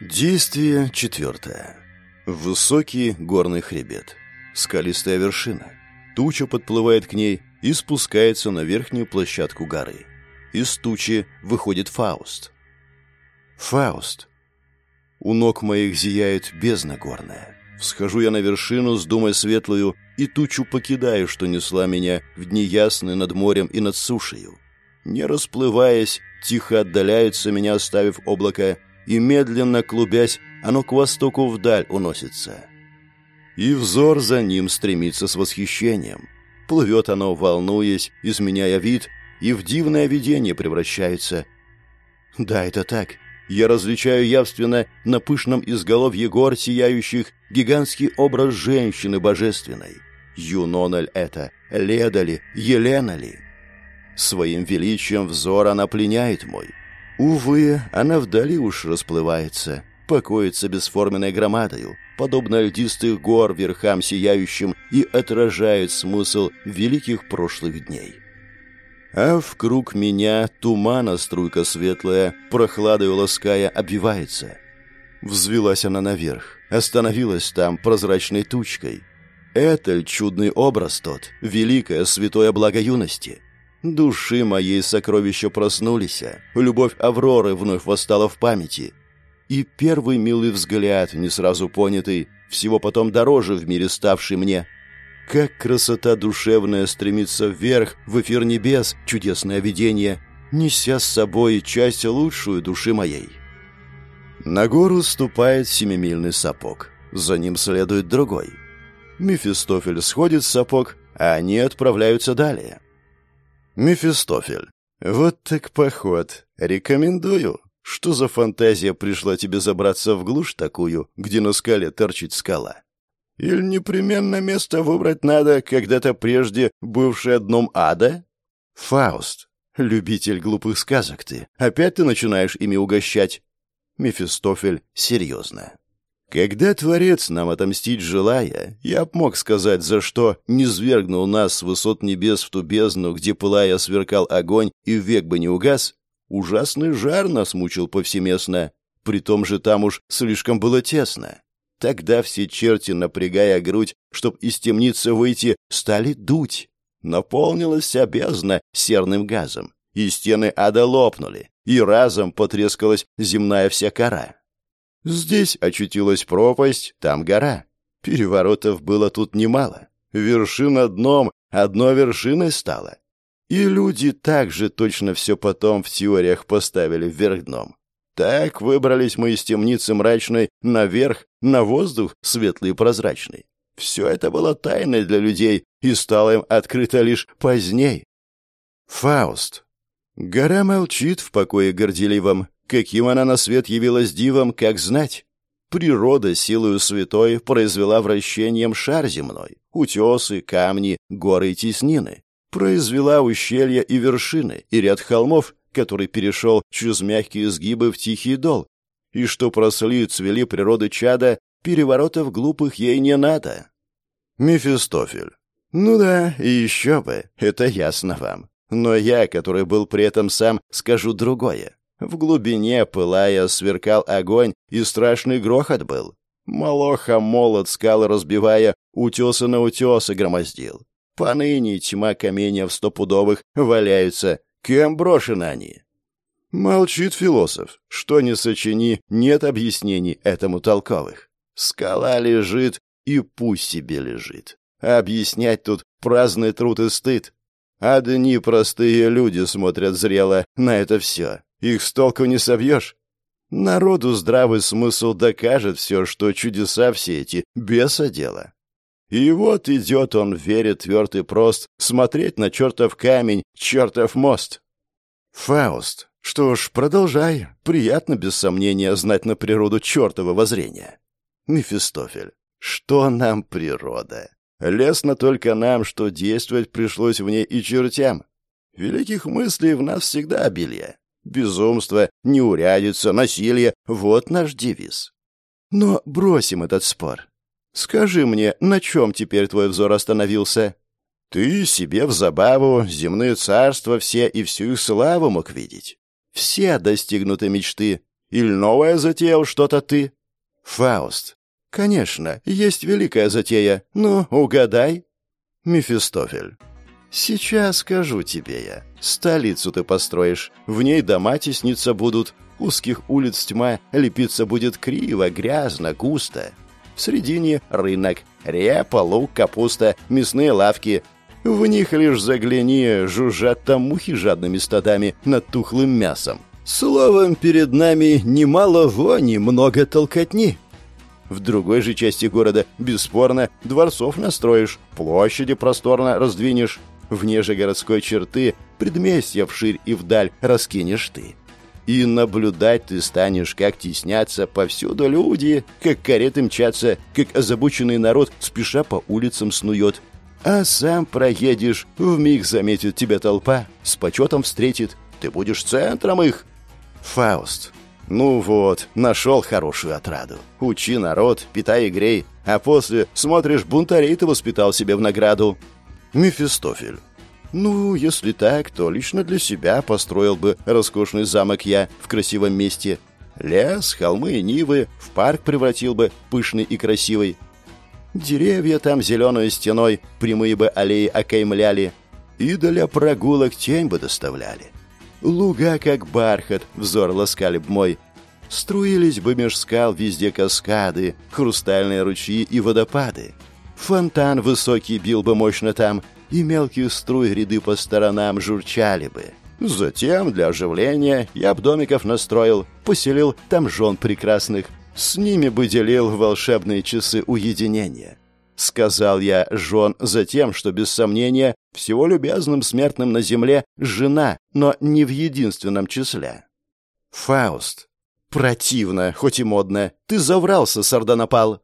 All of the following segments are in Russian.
Действие четвертое. Высокий горный хребет. Скалистая вершина. Туча подплывает к ней и спускается на верхнюю площадку горы. Из тучи выходит Фауст. Фауст. У ног моих зияет бездна горная. Всхожу я на вершину с думой светлую и тучу покидаю, что несла меня в дни ясные над морем и над сушею. Не расплываясь, тихо отдаляется меня, оставив облако, и, медленно клубясь, оно к востоку вдаль уносится. И взор за ним стремится с восхищением. Плывет оно, волнуясь, изменяя вид, и в дивное видение превращается. Да, это так. Я различаю явственно на пышном изголовье гор сияющих гигантский образ женщины божественной. Юнона ли это, Леда ли, Елена ли? Своим величием взор она пленяет мой. Увы, она вдали уж расплывается, покоится бесформенной громадою, подобно льдистых гор верхам сияющим и отражает смысл великих прошлых дней. А в круг меня тумана струйка светлая, прохладой лаская, обвивается. Взвелась она наверх, остановилась там прозрачной тучкой. Это ль чудный образ тот, великое святое благо юности? Души моей сокровища проснулись, любовь Авроры вновь восстала в памяти. И первый милый взгляд, не сразу понятый, всего потом дороже в мире ставший мне — как красота душевная стремится вверх, в эфир небес, чудесное видение, неся с собой часть лучшую души моей. На гору ступает семимильный сапог. За ним следует другой. Мефистофель сходит с сапог, а они отправляются далее. Мефистофель. Вот так поход. Рекомендую. Что за фантазия пришла тебе забраться в глушь такую, где на скале торчит скала? Или непременно место выбрать надо, когда-то прежде бывшее дном ада? Фауст, любитель глупых сказок ты. Опять ты начинаешь ими угощать? Мефистофель серьезно. Когда Творец нам отомстить желая, я б мог сказать, за что не свергнул нас с высот небес в ту бездну, где, пылая, сверкал огонь и век бы не угас, ужасный жар нас мучил повсеместно, при том же там уж слишком было тесно. Тогда все черти, напрягая грудь, чтоб из темницы выйти, стали дуть. Наполнилась вся бездна серным газом, и стены ада лопнули, и разом потрескалась земная вся кора. Здесь очутилась пропасть, там гора. Переворотов было тут немало. Вершина дном, одной вершиной стала. И люди также точно все потом в теориях поставили вверх дном. Так выбрались мы из темницы мрачной наверх, на воздух светлый и прозрачный. Все это было тайной для людей и стало им открыто лишь поздней. Фауст. Гора молчит в покое горделивом, каким она на свет явилась дивом, как знать. Природа силою святой произвела вращением шар земной, утесы, камни, горы и теснины. Произвела ущелья и вершины, и ряд холмов, который перешел через мягкие изгибы в тихий дол, и что просли цвели природы чада, переворотов глупых ей не надо. Мефистофель. Ну да, и еще бы, это ясно вам. Но я, который был при этом сам, скажу другое. В глубине, пылая, сверкал огонь, и страшный грохот был. Молоха молот скалы разбивая, утесы на утесы громоздил. Поныне тьма каменьев стопудовых валяются, Кем брошены они? Молчит философ. Что ни сочини, нет объяснений этому толковых. Скала лежит, и пусть себе лежит. объяснять тут праздный труд и стыд. Одни простые люди смотрят зрело на это все. Их с толку не собьешь. Народу здравый смысл докажет все, что чудеса все эти беса дело. И вот идет он, верит тверд и прост, смотреть на чертов камень, чертов мост. Фауст, что ж, продолжай. Приятно, без сомнения, знать на природу чертова воззрения. Мефистофель, что нам природа? Лестно только нам, что действовать пришлось в ней и чертям. Великих мыслей в нас всегда обилие. Безумство, неурядица, насилие — вот наш девиз. Но бросим этот спор. Скажи мне, на чем теперь твой взор остановился? Ты себе в забаву земные царства все и всю их славу мог видеть. Все достигнуты мечты, Или новое затеял что-то ты?» «Фауст». «Конечно, есть великая затея. Ну, угадай». «Мефистофель». «Сейчас скажу тебе я. Столицу ты построишь. В ней дома тесниться будут. Узких улиц тьма, лепиться будет криво, грязно, густо. В середине рынок. Репа, лук, капуста, мясные лавки. В них лишь загляни, жужжат там мухи жадными стадами над тухлым мясом. Словом, перед нами немало вони, много толкотни. В другой же части города, бесспорно, дворцов настроишь, площади просторно раздвинешь. Вне же городской черты предместья вширь и вдаль раскинешь ты. И наблюдать ты станешь, как теснятся повсюду люди, как кареты мчатся, как озабоченный народ спеша по улицам снует. А сам проедешь, вмиг заметит тебя толпа, с почетом встретит, ты будешь центром их. Фауст. Ну вот, нашел хорошую отраду. Учи народ, питай и грей, а после, смотришь, бунтарей ты воспитал себе в награду. Мефистофель. Ну, если так, то лично для себя построил бы роскошный замок я в красивом месте. Лес, холмы и нивы в парк превратил бы, пышный и красивый. Деревья там зеленой стеной, прямые бы аллеи окаймляли. И для прогулок тень бы доставляли. Луга, как бархат, взор ласкали б мой. Струились бы меж скал везде каскады, хрустальные ручьи и водопады. Фонтан высокий бил бы мощно там, и мелких струй ряды по сторонам журчали бы. Затем, для оживления, я б домиков настроил, поселил там жен прекрасных, с ними бы делил волшебные часы уединения. Сказал я жен за тем, что, без сомнения, всего любезным смертным на земле жена, но не в единственном числе. Фауст. Противно, хоть и модно. Ты заврался, сардонапал.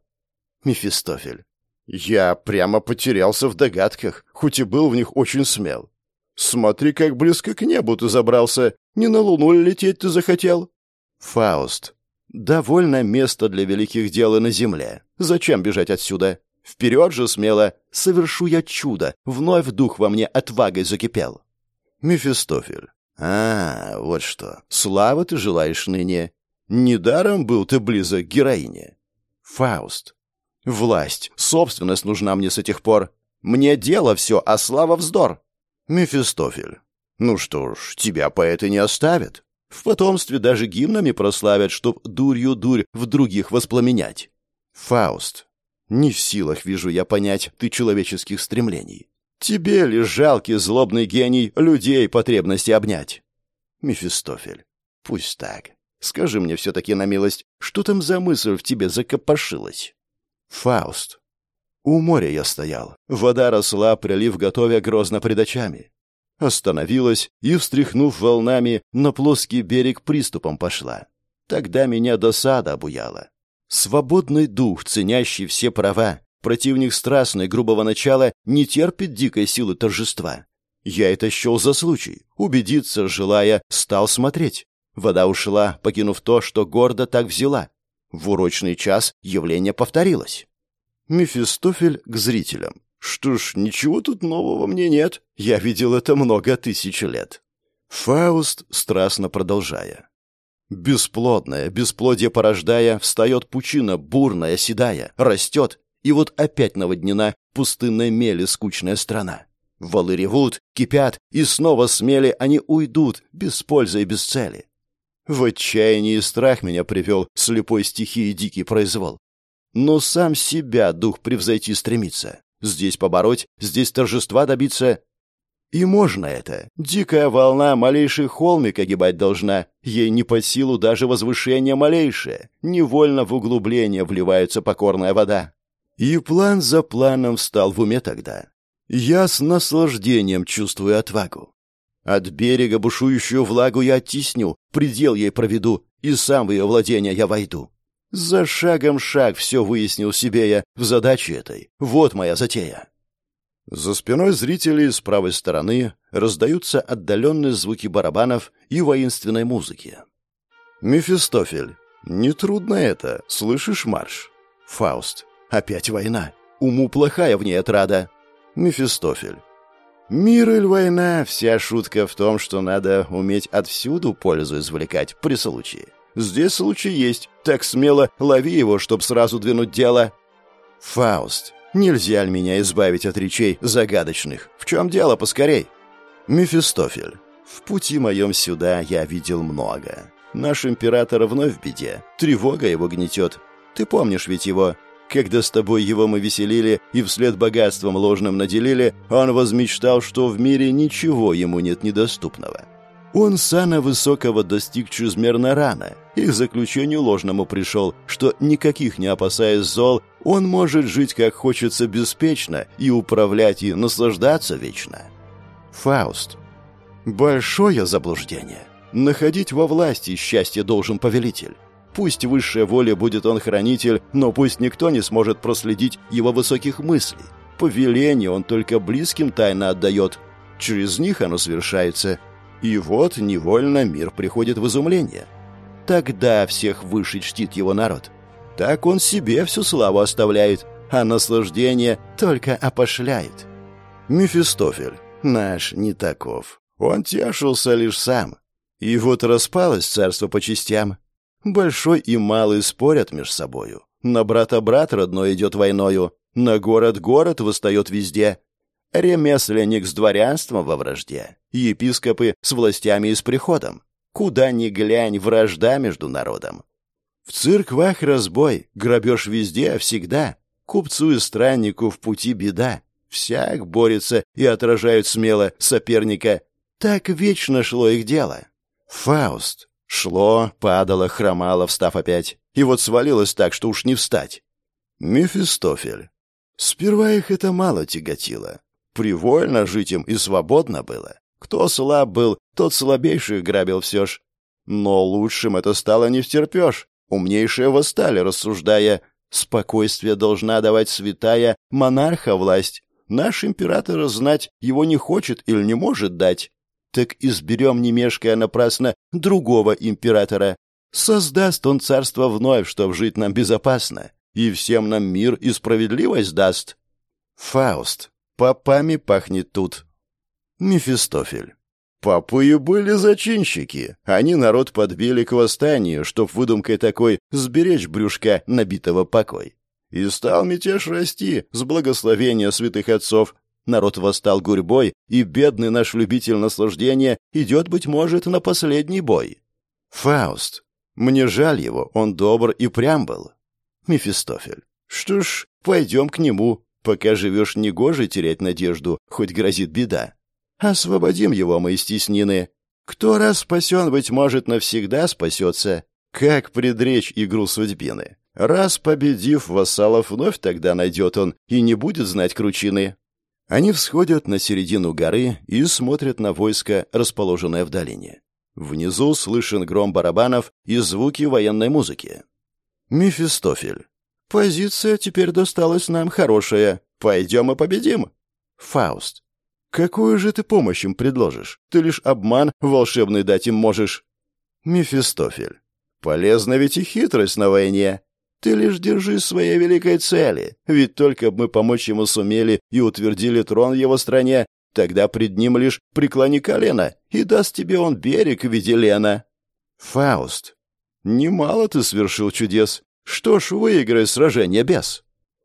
Мефистофель. Я прямо потерялся в догадках, хоть и был в них очень смел. Смотри, как близко к небу ты забрался. Не на луну лететь ты захотел? Фауст. Довольно место для великих дел и на земле. Зачем бежать отсюда? Вперед же смело. Совершу я чудо. Вновь дух во мне отвагой закипел. Мефистофель. А, вот что. Славы ты желаешь ныне. Недаром был ты близок к героине. Фауст. Власть, собственность нужна мне с этих пор. Мне дело все, а слава вздор. Мефистофель. Ну что ж, тебя поэты не оставят. В потомстве даже гимнами прославят, чтоб дурью дурь в других воспламенять. Фауст. Не в силах, вижу я, понять ты человеческих стремлений. Тебе ли жалкий злобный гений людей потребности обнять? Мефистофель. Пусть так. Скажи мне все-таки на милость, что там за мысль в тебе закопошилась? Фауст. У моря я стоял. Вода росла, прилив готовя грозно пред очами. Остановилась и, встряхнув волнами, на плоский берег приступом пошла. Тогда меня досада обуяла. Свободный дух, ценящий все права, противник страстной, грубого начала, не терпит дикой силы торжества. Я это счел за случай. Убедиться, желая, стал смотреть. Вода ушла, покинув то, что гордо так взяла. В урочный час явление повторилось. Мефистофель к зрителям. Что ж, ничего тут нового мне нет. Я видел это много тысяч лет. Фауст, страстно продолжая. Бесплодное, бесплодие порождая, встает пучина, бурная, седая, растет, и вот опять наводнена пустынной мели скучная страна. Валы ревут, кипят, и снова смели они уйдут, без пользы и без цели. В отчаянии страх меня привел, слепой стихии дикий произвол. Но сам себя дух превзойти стремится. Здесь побороть, здесь торжества добиться. И можно это. Дикая волна малейший холмик огибать должна. Ей не под силу даже возвышение малейшее. Невольно в углубление вливается покорная вода. И план за планом встал в уме тогда. Я с наслаждением чувствую отвагу. От берега бушующую влагу я оттесню, предел ей проведу, и сам в ее владение я войду. За шагом шаг все выяснил себе я в задаче этой. Вот моя затея. За спиной зрителей с правой стороны раздаются отдаленные звуки барабанов и воинственной музыки. Мефистофель. Нетрудно это. Слышишь марш? Фауст. Опять война. Уму плохая в ней отрада. Мефистофель. Мир или война, вся шутка в том, что надо уметь отсюду пользу извлекать при случае. Здесь случай есть. Так смело лови его, чтоб сразу двинуть дело. Фауст, нельзя ли меня избавить от речей загадочных? В чем дело, поскорей? Мефистофель. В пути моем сюда я видел много. Наш император вновь в беде. Тревога его гнетет. Ты помнишь ведь его? Когда с тобой его мы веселили и вслед богатством ложным наделили, он возмечтал, что в мире ничего ему нет недоступного. Он сана высокого достиг чрезмерно рано и к заключению ложному пришел, что, никаких не опасаясь зол, он может жить как хочется беспечно и управлять и наслаждаться вечно. Фауст. Большое заблуждение. Находить во власти счастье должен повелитель. Пусть высшая воля будет он хранитель, но пусть никто не сможет проследить его высоких мыслей. Повеление он только близким тайно отдает. Через них оно совершается – и вот невольно мир приходит в изумление. Тогда всех выше чтит его народ. Так он себе всю славу оставляет, а наслаждение только опошляет. Мефистофель наш не таков. Он тешился лишь сам. И вот распалось царство по частям. Большой и малый спорят между собою. На брата брат родной идет войною, на город город восстает везде. Ремесленник с дворянством во вражде, епископы с властями и с приходом. Куда ни глянь, вражда между народом. В церквах разбой, грабеж везде, а всегда. Купцу и страннику в пути беда. Всяк борется и отражают смело соперника. Так вечно шло их дело. Фауст. Шло, падало, хромало, встав опять. И вот свалилось так, что уж не встать. Мефистофель. Сперва их это мало тяготило. Привольно жить им и свободно было. Кто слаб был, тот слабейших грабил все ж. Но лучшим это стало не втерпешь. Умнейшие восстали, рассуждая. Спокойствие должна давать святая монарха власть. Наш император знать его не хочет или не может дать. Так изберем, не мешкая напрасно, другого императора. Создаст он царство вновь, чтоб жить нам безопасно. И всем нам мир и справедливость даст. Фауст. Попами пахнет тут. Мефистофель. Папы и были зачинщики. Они народ подбили к восстанию, чтоб выдумкой такой сберечь брюшка набитого покой. И стал мятеж расти с благословения святых отцов. Народ восстал гурьбой, и бедный наш любитель наслаждения идет, быть может, на последний бой. Фауст. Мне жаль его, он добр и прям был. Мефистофель. Что ж, пойдем к нему, Пока живешь, негоже терять надежду, хоть грозит беда. Освободим его мы из теснины. Кто раз спасен, быть может, навсегда спасется. Как предречь игру судьбины? Раз победив вассалов, вновь тогда найдет он и не будет знать кручины. Они всходят на середину горы и смотрят на войско, расположенное в долине. Внизу слышен гром барабанов и звуки военной музыки. Мефистофель. Позиция теперь досталась нам хорошая. Пойдем и победим. Фауст. Какую же ты помощь им предложишь? Ты лишь обман волшебный дать им можешь. Мефистофель. Полезна ведь и хитрость на войне. Ты лишь держись своей великой цели, ведь только бы мы помочь ему сумели и утвердили трон в его стране, тогда пред ним лишь преклони колено, и даст тебе он берег в виде Лена. Фауст. Немало ты свершил чудес, что ж, выиграй сражение без.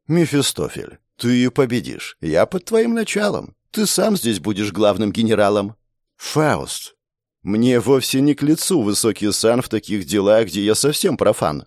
Мефистофель, ты победишь. Я под твоим началом. Ты сам здесь будешь главным генералом. Фауст, мне вовсе не к лицу высокий сан в таких делах, где я совсем профан.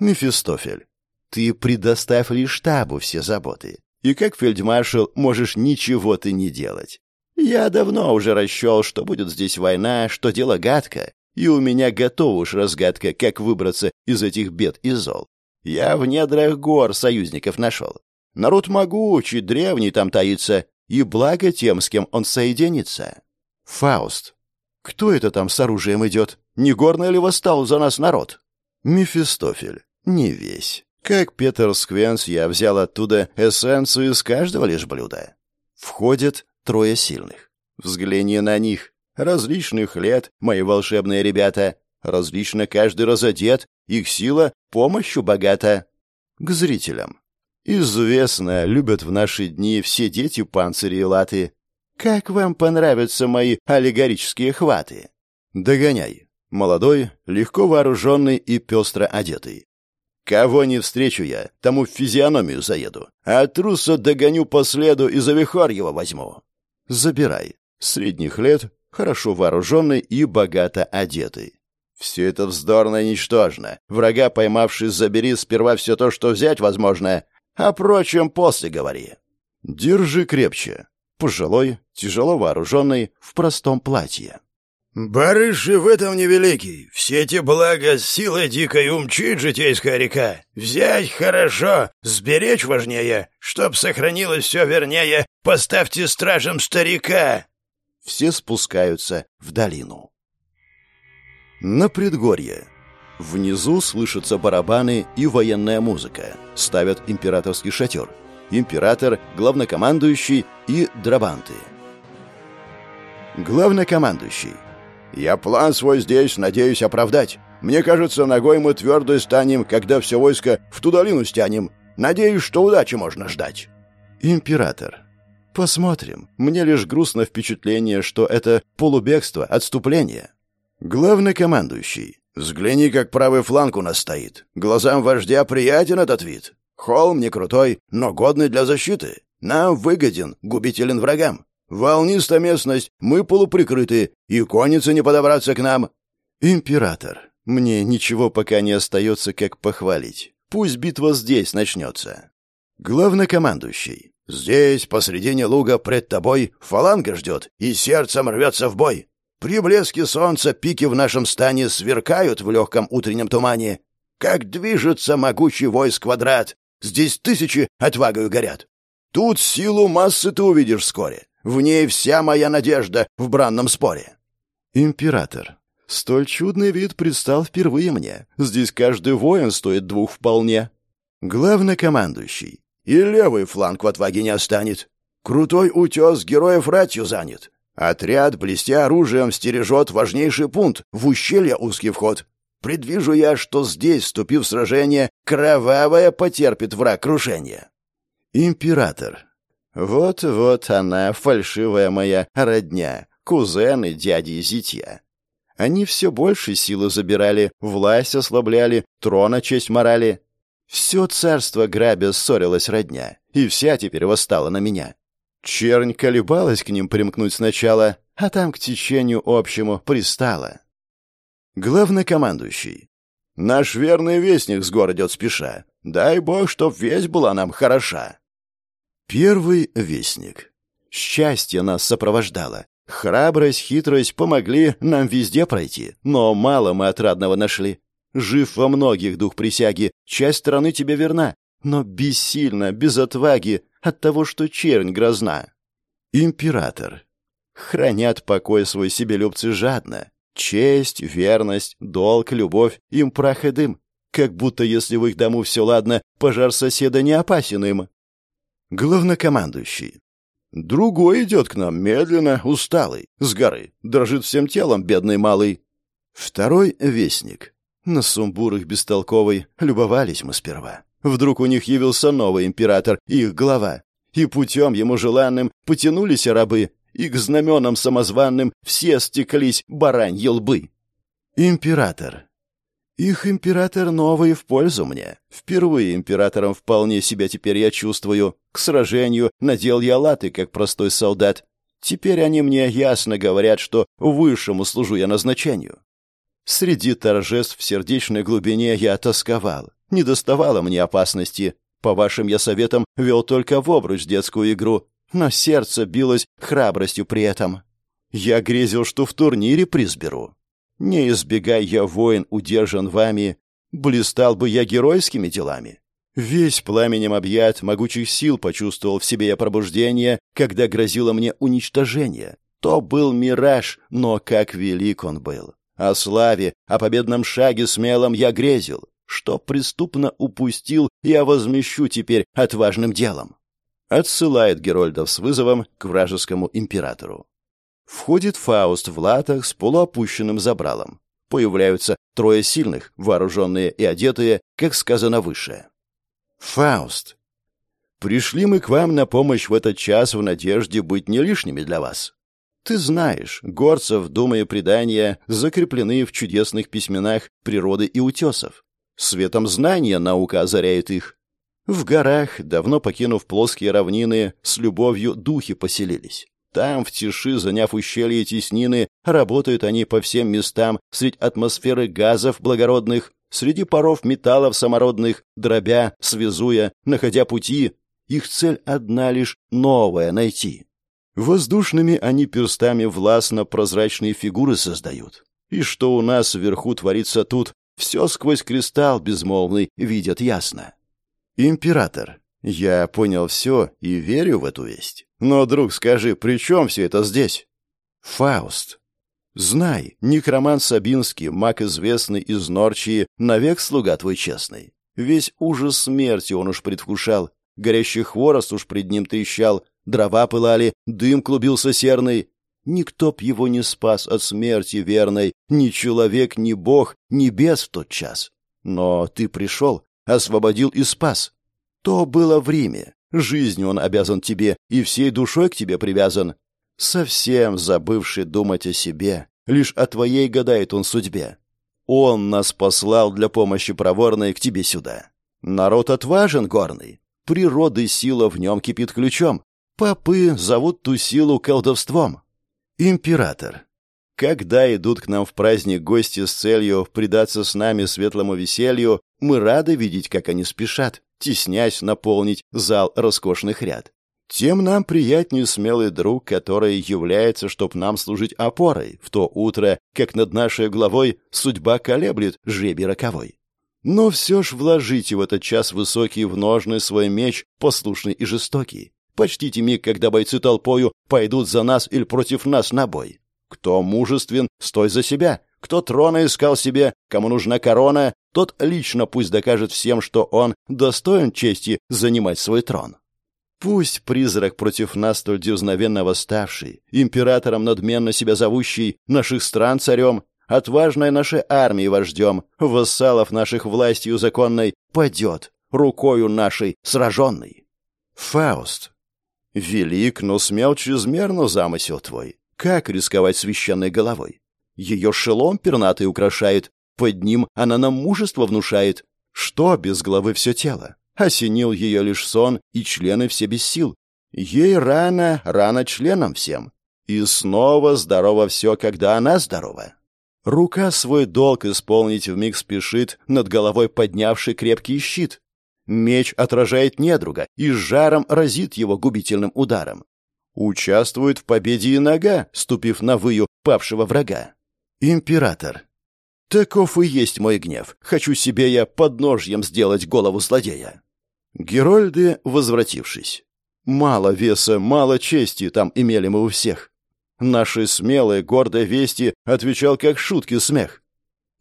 Мефистофель, ты предоставь лишь штабу все заботы. И как фельдмаршал можешь ничего ты не делать. Я давно уже расчел, что будет здесь война, что дело гадко, и у меня готова уж разгадка, как выбраться из этих бед и зол. Я в недрах гор союзников нашел. Народ могучий, древний там таится, и благо тем, с кем он соединится. Фауст. Кто это там с оружием идет? Не горный ли восстал за нас народ? Мефистофель. Не весь. Как Петер Сквенс, я взял оттуда эссенцию из каждого лишь блюда. Входят трое сильных. Взгляни на них. Различных лет, мои волшебные ребята. Различно каждый разодет, их сила помощью богата. К зрителям. Известно, любят в наши дни все дети панцири и латы. Как вам понравятся мои аллегорические хваты? Догоняй. Молодой, легко вооруженный и пестро одетый. Кого не встречу я, тому в физиономию заеду. А труса догоню по следу и за его возьму. Забирай. Средних лет, хорошо вооруженный и богато одетый. Все это вздорно и ничтожно. Врага поймавший, забери сперва все то, что взять возможно, а прочем после говори. Держи крепче. Пожилой, тяжело вооруженный, в простом платье. «Барыши в этом невеликий. Все эти блага силой дикой умчит житейская река. Взять хорошо, сберечь важнее, чтоб сохранилось все вернее. Поставьте стражем старика!» Все спускаются в долину. На предгорье. Внизу слышатся барабаны и военная музыка. Ставят императорский шатер. Император, главнокомандующий и драбанты. Главнокомандующий. Я план свой здесь надеюсь оправдать. Мне кажется, ногой мы твердо станем, когда все войско в ту долину стянем. Надеюсь, что удачи можно ждать. Император. Посмотрим. Мне лишь грустно впечатление, что это полубегство, отступление. Главный командующий. Взгляни, как правый фланг у нас стоит. Глазам вождя приятен этот вид. Холм не крутой, но годный для защиты. Нам выгоден, губителен врагам. Волниста местность, мы полуприкрыты, и конница не подобраться к нам. Император, мне ничего пока не остается, как похвалить. Пусть битва здесь начнется. Главнокомандующий. Здесь, посредине луга, пред тобой, фаланга ждет, и сердцем рвется в бой. При блеске солнца пики в нашем стане сверкают в легком утреннем тумане. Как движется могучий войск квадрат. Здесь тысячи отвагою горят. Тут силу массы ты увидишь вскоре. В ней вся моя надежда в бранном споре. Император. Столь чудный вид предстал впервые мне. Здесь каждый воин стоит двух вполне. Главнокомандующий. И левый фланг в отваге не останет. Крутой утес героев ратью занят. Отряд, блестя оружием, стережет важнейший пункт — в ущелье узкий вход. Предвижу я, что здесь, вступив в сражение, кровавое потерпит враг крушение. Император. Вот-вот она, фальшивая моя родня, кузены, дяди и зятья. Они все больше силы забирали, власть ослабляли, трона честь морали. Все царство грабя ссорилась родня, и вся теперь восстала на меня. Чернь колебалась к ним примкнуть сначала, а там к течению общему пристала. Главнокомандующий. Наш верный вестник с гор спеша. Дай бог, чтоб весть была нам хороша. Первый вестник. Счастье нас сопровождало. Храбрость, хитрость помогли нам везде пройти, но мало мы отрадного нашли. Жив во многих дух присяги, часть страны тебе верна, но бессильно, без отваги, от того, что чернь грозна. Император. Хранят покой свой себелюбцы жадно. Честь, верность, долг, любовь, им прах и дым. Как будто, если в их дому все ладно, пожар соседа не опасен им. Главнокомандующий. Другой идет к нам, медленно, усталый, с горы, дрожит всем телом, бедный малый. Второй — вестник. На сумбурах бестолковый любовались мы сперва. Вдруг у них явился новый император, их глава. И путем ему желанным потянулись рабы, и к знаменам самозванным все стеклись бараньи лбы. Император. Их император новый в пользу мне. Впервые императором вполне себя теперь я чувствую. К сражению надел я латы, как простой солдат. Теперь они мне ясно говорят, что высшему служу я назначению. Среди торжеств в сердечной глубине я тосковал. Не доставало мне опасности. По вашим я советам вел только в обруч детскую игру, но сердце билось храбростью при этом. Я грезил, что в турнире призберу. Не избегай я воин, удержан вами, блистал бы я геройскими делами. Весь пламенем объят, могучих сил почувствовал в себе я пробуждение, когда грозило мне уничтожение. То был мираж, но как велик он был. О славе, о победном шаге смелом я грезил. Что преступно упустил, я возмещу теперь отважным делом. Отсылает Герольдов с вызовом к вражескому императору. Входит Фауст в латах с полуопущенным забралом. Появляются трое сильных, вооруженные и одетые, как сказано выше. «Фауст, пришли мы к вам на помощь в этот час в надежде быть не лишними для вас. Ты знаешь, горцев, думая предания, закреплены в чудесных письменах природы и утесов. Светом знания наука озаряет их. В горах, давно покинув плоские равнины, с любовью духи поселились. Там, в тиши, заняв ущелье теснины, работают они по всем местам, среди атмосферы газов благородных, среди паров металлов самородных, дробя, связуя, находя пути. Их цель одна лишь — новое найти. Воздушными они перстами властно прозрачные фигуры создают. И что у нас вверху творится тут, все сквозь кристалл безмолвный видят ясно. Император, я понял все и верю в эту весть. Но, друг, скажи, при чем все это здесь? Фауст. Знай, некромант Сабинский, маг известный из Норчии, навек слуга твой честный. Весь ужас смерти он уж предвкушал, горящий хворост уж пред ним трещал, дрова пылали, дым клубился серный. Никто б его не спас от смерти верной, ни человек, ни бог, ни бес в тот час. Но ты пришел, освободил и спас. То было в Риме. Жизнью он обязан тебе и всей душой к тебе привязан. Совсем забывший думать о себе, лишь о твоей гадает он судьбе. Он нас послал для помощи проворной к тебе сюда. Народ отважен, горный. Природы сила в нем кипит ключом. Попы зовут ту силу колдовством. Император. Когда идут к нам в праздник гости с целью предаться с нами светлому веселью, мы рады видеть, как они спешат, теснясь наполнить зал роскошных ряд. Тем нам приятнее смелый друг, который является, чтоб нам служить опорой в то утро, как над нашей головой судьба колеблет жребий роковой. Но все ж вложите в этот час высокий в ножны свой меч, послушный и жестокий. Почтите миг, когда бойцы толпою пойдут за нас или против нас на бой. Кто мужествен, стой за себя. Кто трона искал себе, кому нужна корона, тот лично пусть докажет всем, что он достоин чести занимать свой трон. Пусть призрак против нас столь дерзновенно восставший, императором надменно себя зовущий, наших стран царем, отважной нашей армии вождем, вассалов наших властью законной, падет, рукою нашей сраженный. Фауст. Велик, но смел чрезмерно замысел твой. Как рисковать священной головой? Ее шелом пернатый украшает, под ним она нам мужество внушает. Что без головы все тело? Осенил ее лишь сон, и члены все без сил. Ей рано, рано членам всем. И снова здорово все, когда она здорова. Рука свой долг исполнить вмиг спешит, над головой поднявший крепкий щит. Меч отражает недруга и с жаром разит его губительным ударом. Участвует в победе и нога, ступив на выю павшего врага. Император. Таков и есть мой гнев. Хочу себе я подножьем сделать голову злодея. Герольды, возвратившись. Мало веса, мало чести там имели мы у всех. Наши смелые, гордые вести отвечал как шутки смех.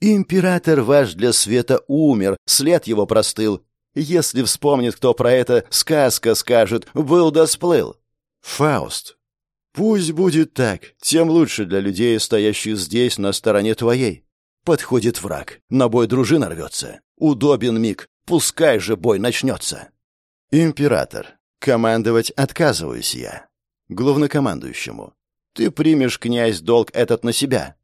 Император ваш для света умер, след его простыл. Если вспомнит кто про это, сказка скажет, был да сплыл. Фауст. Пусть будет так, тем лучше для людей, стоящих здесь на стороне твоей. Подходит враг. На бой дружина рвется. Удобен миг. Пускай же бой начнется. Император. Командовать отказываюсь я. Главнокомандующему. Ты примешь, князь, долг этот на себя.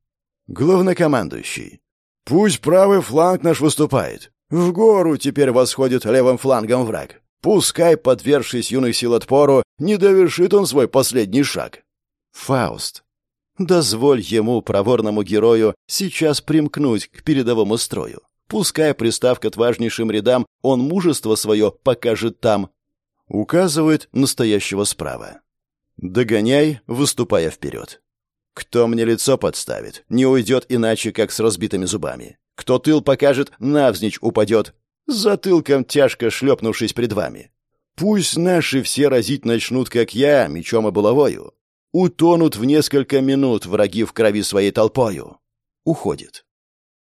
Главнокомандующий. Пусть правый фланг наш выступает. В гору теперь восходит левым флангом враг. Пускай, подвергшись юных сил отпору, не довершит он свой последний шаг. Фауст. Дозволь ему, проворному герою, сейчас примкнуть к передовому строю. Пускай, пристав к отважнейшим рядам, он мужество свое покажет там. Указывает настоящего справа. Догоняй, выступая вперед. Кто мне лицо подставит, не уйдет иначе, как с разбитыми зубами. Кто тыл покажет, навзничь упадет, затылком тяжко шлепнувшись пред вами. Пусть наши все разить начнут, как я, мечом и булавою. Утонут в несколько минут враги в крови своей толпою. Уходит.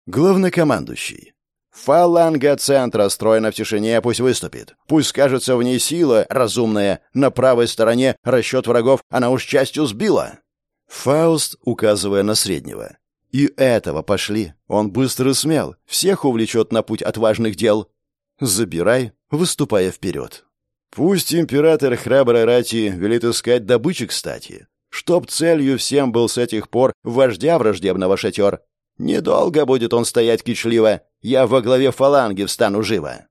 Главнокомандующий. Фаланга центра, стройно в тишине, пусть выступит. Пусть кажется в ней сила разумная. На правой стороне расчет врагов она уж частью сбила. Фауст, указывая на среднего. И этого пошли. Он быстро смел. Всех увлечет на путь отважных дел. Забирай, выступая вперед. Пусть император храброй рати велит искать добычи кстати. Чтоб целью всем был с этих пор вождя враждебного шатер. Недолго будет он стоять кичливо, я во главе фаланги встану живо.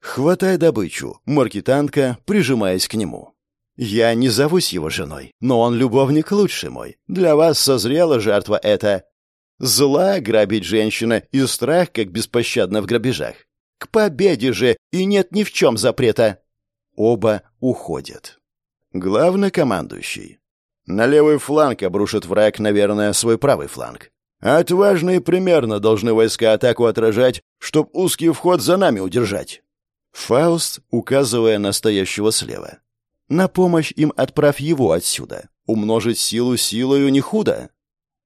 Хватай добычу, маркетанка, прижимаясь к нему. Я не зовусь его женой, но он любовник лучший мой. Для вас созрела жертва эта. Зла грабить женщина и страх, как беспощадно в грабежах. К победе же и нет ни в чем запрета. Оба уходят. Главнокомандующий. На левый фланг обрушит враг, наверное, свой правый фланг. Отважно и примерно должны войска атаку отражать, чтоб узкий вход за нами удержать. Фауст, указывая на стоящего слева. На помощь им отправь его отсюда. Умножить силу силою не худо.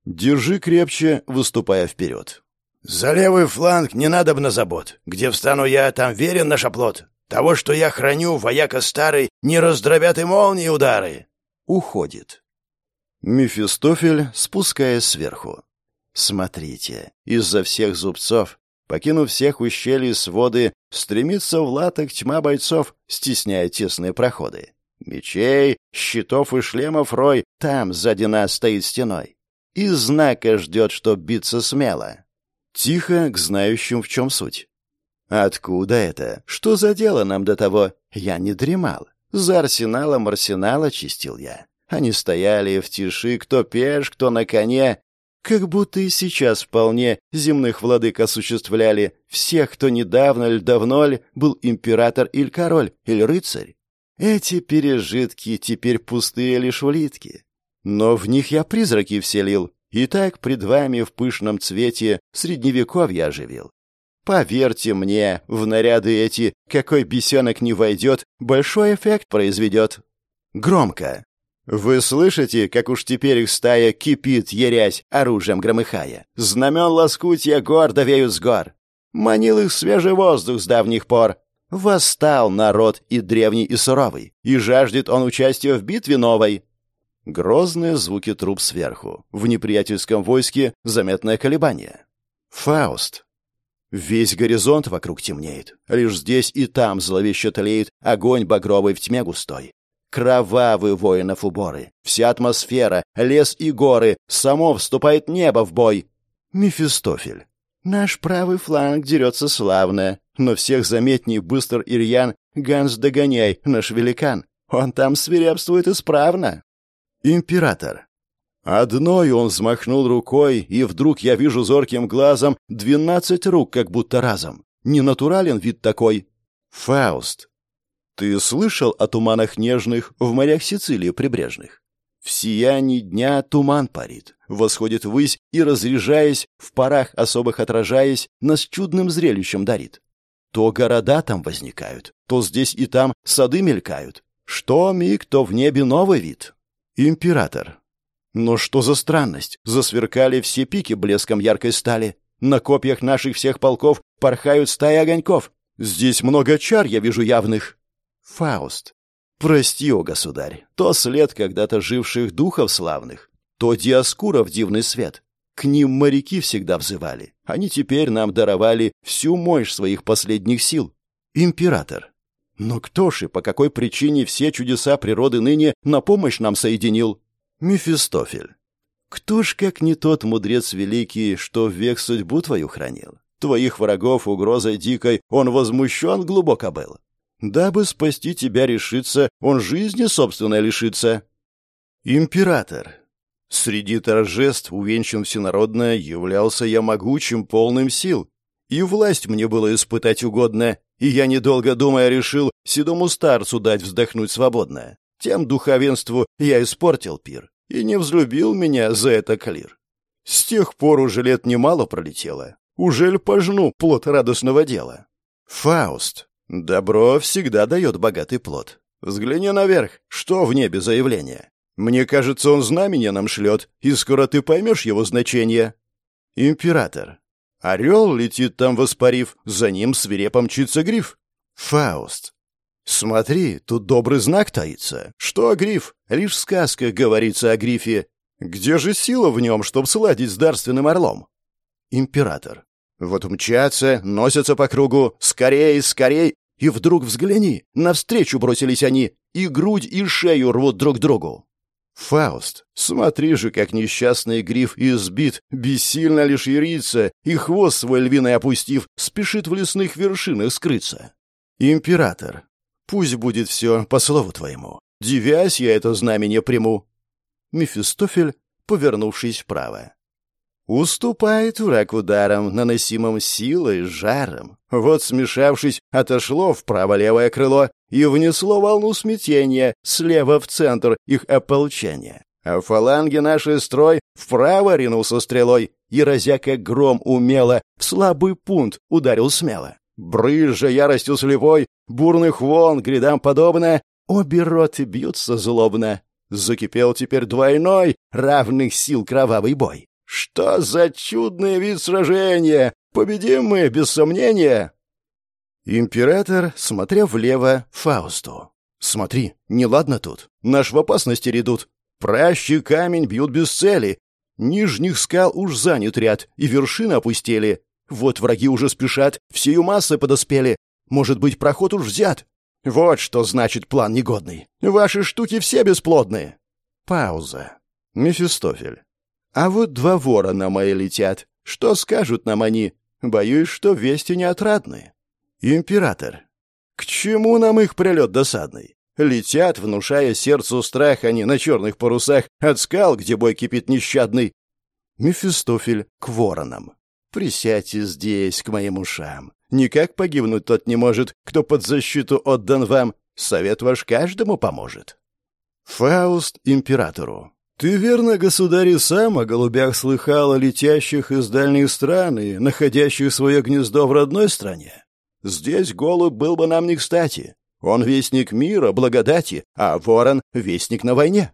Держи крепче, выступая вперед. «За левый фланг не надо бы на забот. Где встану я, там верен наш оплот. Того, что я храню, вояка старый, не раздробят и молнии удары». Уходит. Мефистофель, спускаясь сверху. Смотрите, из-за всех зубцов, покинув всех ущелий своды, стремится в латок тьма бойцов, стесняя тесные проходы. Мечей, щитов и шлемов рой там сзади нас стоит стеной. И знака ждет, чтоб биться смело. Тихо к знающим, в чем суть. Откуда это? Что за дело нам до того? Я не дремал. За арсеналом арсенала чистил я. Они стояли в тиши, кто пеш, кто на коне. Как будто и сейчас вполне земных владык осуществляли всех, кто недавно или давно ли был император или король, или рыцарь. Эти пережитки теперь пустые лишь улитки. Но в них я призраки вселил, и так пред вами в пышном цвете средневековья оживил. Поверьте мне, в наряды эти, какой бесенок не войдет, большой эффект произведет. Громко. Вы слышите, как уж теперь их стая кипит, ерясь, оружием громыхая? Знамен лоскутья гордо веют с гор. Манил их свежий воздух с давних пор. Восстал народ и древний, и суровый, и жаждет он участия в битве новой. Грозные звуки труб сверху. В неприятельском войске заметное колебание. Фауст. Весь горизонт вокруг темнеет. Лишь здесь и там зловеще тлеет огонь багровый в тьме густой. Кровавые воинов уборы, вся атмосфера, лес и горы, само вступает небо в бой. Мефистофель. Наш правый фланг дерется славно, но всех заметней быстр Ирьян Ганс догоняй, наш великан. Он там свирепствует исправно. Император. Одной он взмахнул рукой, и вдруг я вижу зорким глазом двенадцать рук, как будто разом. Не натурален вид такой. Фауст. Ты слышал о туманах нежных в морях Сицилии прибрежных? В сиянии дня туман парит, восходит ввысь и, разряжаясь, в парах особых отражаясь, нас чудным зрелищем дарит. То города там возникают, то здесь и там сады мелькают. Что миг, то в небе новый вид. Император. Но что за странность? Засверкали все пики блеском яркой стали. На копьях наших всех полков порхают стаи огоньков. Здесь много чар я вижу явных. Фауст. Прости, о государь, то след когда-то живших духов славных, то диаскуров дивный свет. К ним моряки всегда взывали. Они теперь нам даровали всю мощь своих последних сил. Император. Но кто ж и по какой причине все чудеса природы ныне на помощь нам соединил? Мефистофель. Кто ж, как не тот мудрец великий, что век судьбу твою хранил? Твоих врагов угрозой дикой он возмущен глубоко был. Дабы спасти тебя решиться, он жизни собственной лишится. Император. Среди торжеств, увенчан всенародно, являлся я могучим, полным сил. И власть мне было испытать угодно, и я, недолго думая, решил седому старцу дать вздохнуть свободно. Тем духовенству я испортил пир, и не взлюбил меня за это клир. С тех пор уже лет немало пролетело. Ужель пожну плод радостного дела? Фауст. Добро всегда дает богатый плод. Взгляни наверх, что в небе заявление. Мне кажется, он знамение нам шлет, и скоро ты поймешь его значение. Император. Орел летит там воспарив, за ним свирепо мчится гриф. Фауст. Смотри, тут добрый знак таится. Что гриф? Лишь в сказках говорится о грифе. Где же сила в нем, чтоб сладить с дарственным орлом? Император. Вот мчатся, носятся по кругу, скорей, скорей, и вдруг взгляни, навстречу бросились они, и грудь, и шею рвут друг другу. Фауст, смотри же, как несчастный гриф избит, бессильно лишь ярится, и хвост свой львиный опустив, спешит в лесных вершинах скрыться. Император, пусть будет все по слову твоему. Девясь я это знамение приму. Мефистофель, повернувшись вправо. Уступает враг ударом, наносимым силой, жаром. Вот, смешавшись, отошло вправо левое крыло и внесло волну смятения слева в центр их ополчения. А фаланги нашей строй вправо ринулся стрелой и, разя гром умело, в слабый пункт ударил смело. Брызжа яростью слепой, бурных волн грядам подобно, обе роты бьются злобно. Закипел теперь двойной, равных сил кровавый бой. Что за чудный вид сражения! Победим мы, без сомнения!» Император, смотря влево, Фаусту. «Смотри, неладно тут. Наш в опасности редут. Пращи камень бьют без цели. Нижних скал уж занят ряд, и вершины опустели. Вот враги уже спешат, всею массой подоспели. Может быть, проход уж взят. Вот что значит план негодный. Ваши штуки все бесплодные». Пауза. Мефистофель. А вот два ворона мои летят. Что скажут нам они? Боюсь, что вести не отрадные. Император. К чему нам их прилет досадный? Летят, внушая сердцу страх они на черных парусах от скал, где бой кипит нещадный. Мефистофель к воронам. Присядьте здесь, к моим ушам. Никак погибнуть тот не может, кто под защиту отдан вам. Совет ваш каждому поможет. Фауст императору. «Ты верно, государь, и сам о голубях слыхал, о летящих из дальних стран и находящих свое гнездо в родной стране? Здесь голубь был бы нам не кстати. Он вестник мира, благодати, а ворон — вестник на войне».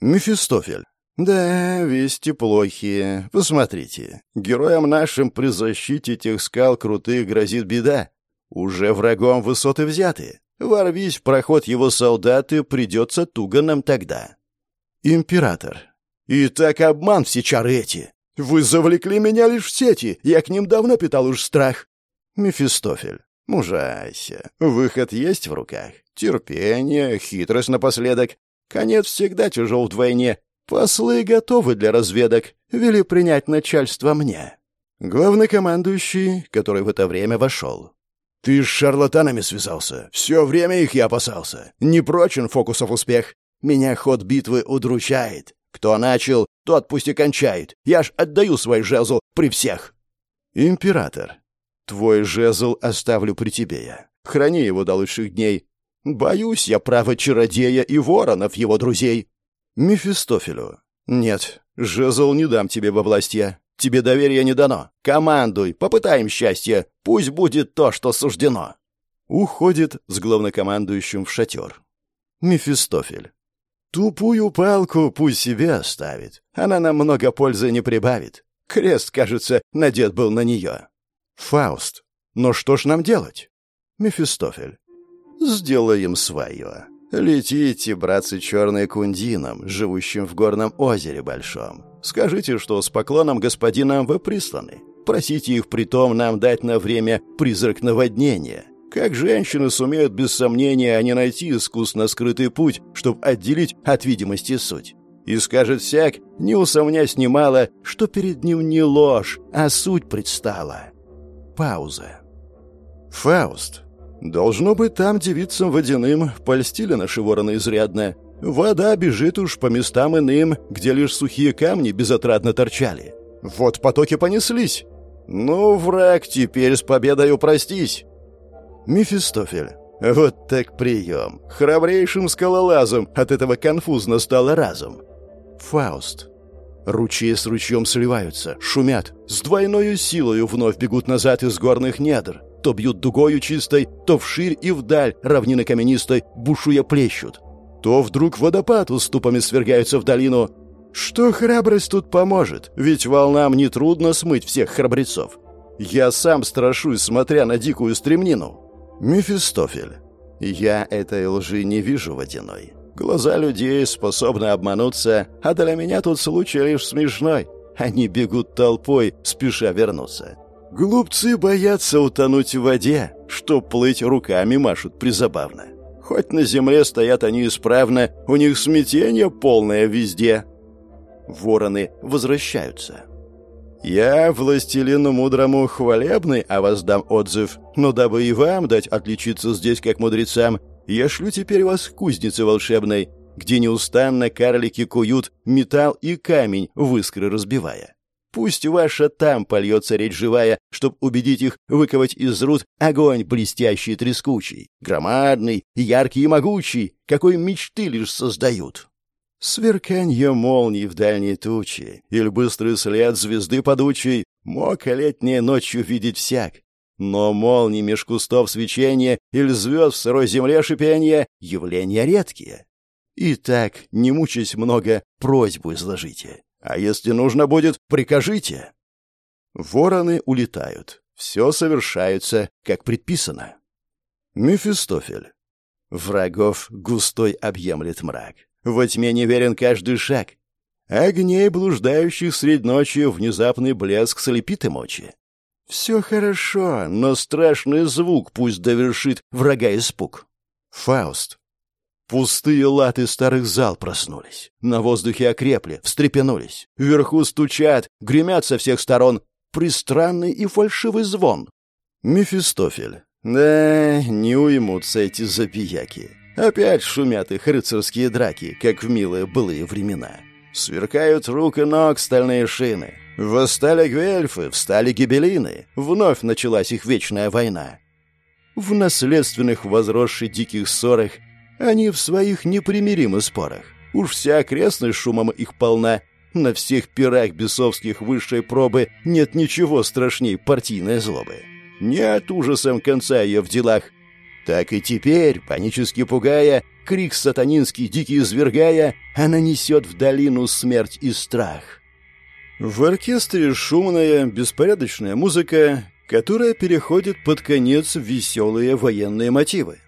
Мефистофель. «Да, вести плохие. Посмотрите. Героям нашим при защите тех скал крутых грозит беда. Уже врагом высоты взяты. Ворвись в проход его солдаты, придется туго нам тогда». Император. И так обман все чары эти. Вы завлекли меня лишь в сети, я к ним давно питал уж страх. Мефистофель. Мужайся. Выход есть в руках. Терпение, хитрость напоследок. Конец всегда тяжел вдвойне. Послы готовы для разведок. Вели принять начальство мне. Главнокомандующий, который в это время вошел. «Ты с шарлатанами связался. Все время их я опасался. Не прочен фокусов успех. Меня ход битвы удручает. Кто начал, тот пусть и кончает. Я ж отдаю свой жезл при всех. Император, твой жезл оставлю при тебе я. Храни его до лучших дней. Боюсь я права чародея и воронов его друзей. Мефистофелю. Нет, жезл не дам тебе во властья. Тебе доверия не дано. Командуй, попытаем счастье. Пусть будет то, что суждено. Уходит с главнокомандующим в шатер. Мефистофель. Тупую палку пусть себе оставит. Она нам много пользы не прибавит. Крест, кажется, надет был на нее. Фауст. Но что ж нам делать? Мефистофель. Сделаем свое. Летите, братцы черные кундином, живущим в горном озере большом. Скажите, что с поклоном господинам вы присланы. Просите их притом нам дать на время призрак наводнения. Как женщины сумеют без сомнения не найти искусно скрытый путь, чтобы отделить от видимости суть? И скажет всяк, не усомнясь немало, что перед ним не ложь, а суть предстала. Пауза. Фауст. Должно быть, там девицам водяным польстили наши вороны изрядно. Вода бежит уж по местам иным, где лишь сухие камни безотрадно торчали. Вот потоки понеслись. Ну, враг, теперь с победой простись. Мефистофель. Вот так прием. Храбрейшим скалолазом от этого конфузно стало разум. Фауст. Ручьи с ручьем сливаются, шумят, с двойной силою вновь бегут назад из горных недр. То бьют дугою чистой, то вширь и вдаль равнины каменистой, бушуя плещут. То вдруг водопад уступами свергаются в долину. Что храбрость тут поможет? Ведь волнам нетрудно смыть всех храбрецов. Я сам страшусь, смотря на дикую стремнину. Мефистофель. Я этой лжи не вижу водяной. Глаза людей способны обмануться, а для меня тут случай лишь смешной. Они бегут толпой, спеша вернуться. Глупцы боятся утонуть в воде, что плыть руками машут призабавно. Хоть на земле стоят они исправно, у них смятение полное везде. Вороны возвращаются. Я, властелину мудрому, хвалебный вас дам отзыв, но дабы и вам дать отличиться здесь как мудрецам, я шлю теперь вас к кузнице волшебной, где неустанно карлики куют металл и камень, в искры разбивая. Пусть ваша там польется речь живая, чтоб убедить их выковать из руд огонь блестящий и трескучий, громадный, яркий и могучий, какой мечты лишь создают. Сверканье молний в дальней тучи или быстрый след звезды подучей мог летней ночью видеть всяк. Но молнии меж кустов свечения или звезд в сырой земле шипения — явления редкие. Итак, не мучаясь много, просьбу изложите. А если нужно будет, прикажите. Вороны улетают. Все совершается, как предписано. Мефистофель. Врагов густой объемлет мрак. Во тьме неверен каждый шаг. Огней, блуждающих средь ночи, внезапный блеск слепит им очи. Все хорошо, но страшный звук пусть довершит врага испуг. Фауст. Пустые латы старых зал проснулись. На воздухе окрепли, встрепенулись. Вверху стучат, гремят со всех сторон. Пристранный и фальшивый звон. Мефистофель. Да, не уймутся эти забияки. Опять шумят их рыцарские драки, как в милые былые времена. Сверкают рук и ног стальные шины. Восстали гвельфы, встали гибелины. Вновь началась их вечная война. В наследственных возросших диких ссорах они в своих непримиримых спорах. Уж вся окрестность шумом их полна. На всех пирах бесовских высшей пробы нет ничего страшней партийной злобы. Нет ужасом конца ее в делах. Так и теперь, панически пугая, крик сатанинский дикий извергая, она несет в долину смерть и страх. В оркестре шумная, беспорядочная музыка, которая переходит под конец в веселые военные мотивы.